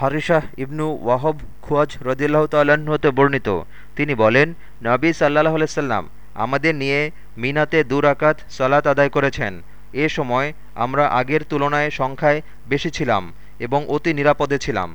হারিশাহ ইবনু ওয়াহব খুয়াজ রদিল্লাহ হতে বর্ণিত। তিনি বলেন, নবী সাল্লাহ সাল্লাম আমাদের নিয়ে মিনাতে দুরাকাত সালাত আদায় করেছেন। এ সময় আমরা আগের তুলনায় সংখ্যায় বেশি ছিলাম এবং অতি নিরাপদে ছিলাম।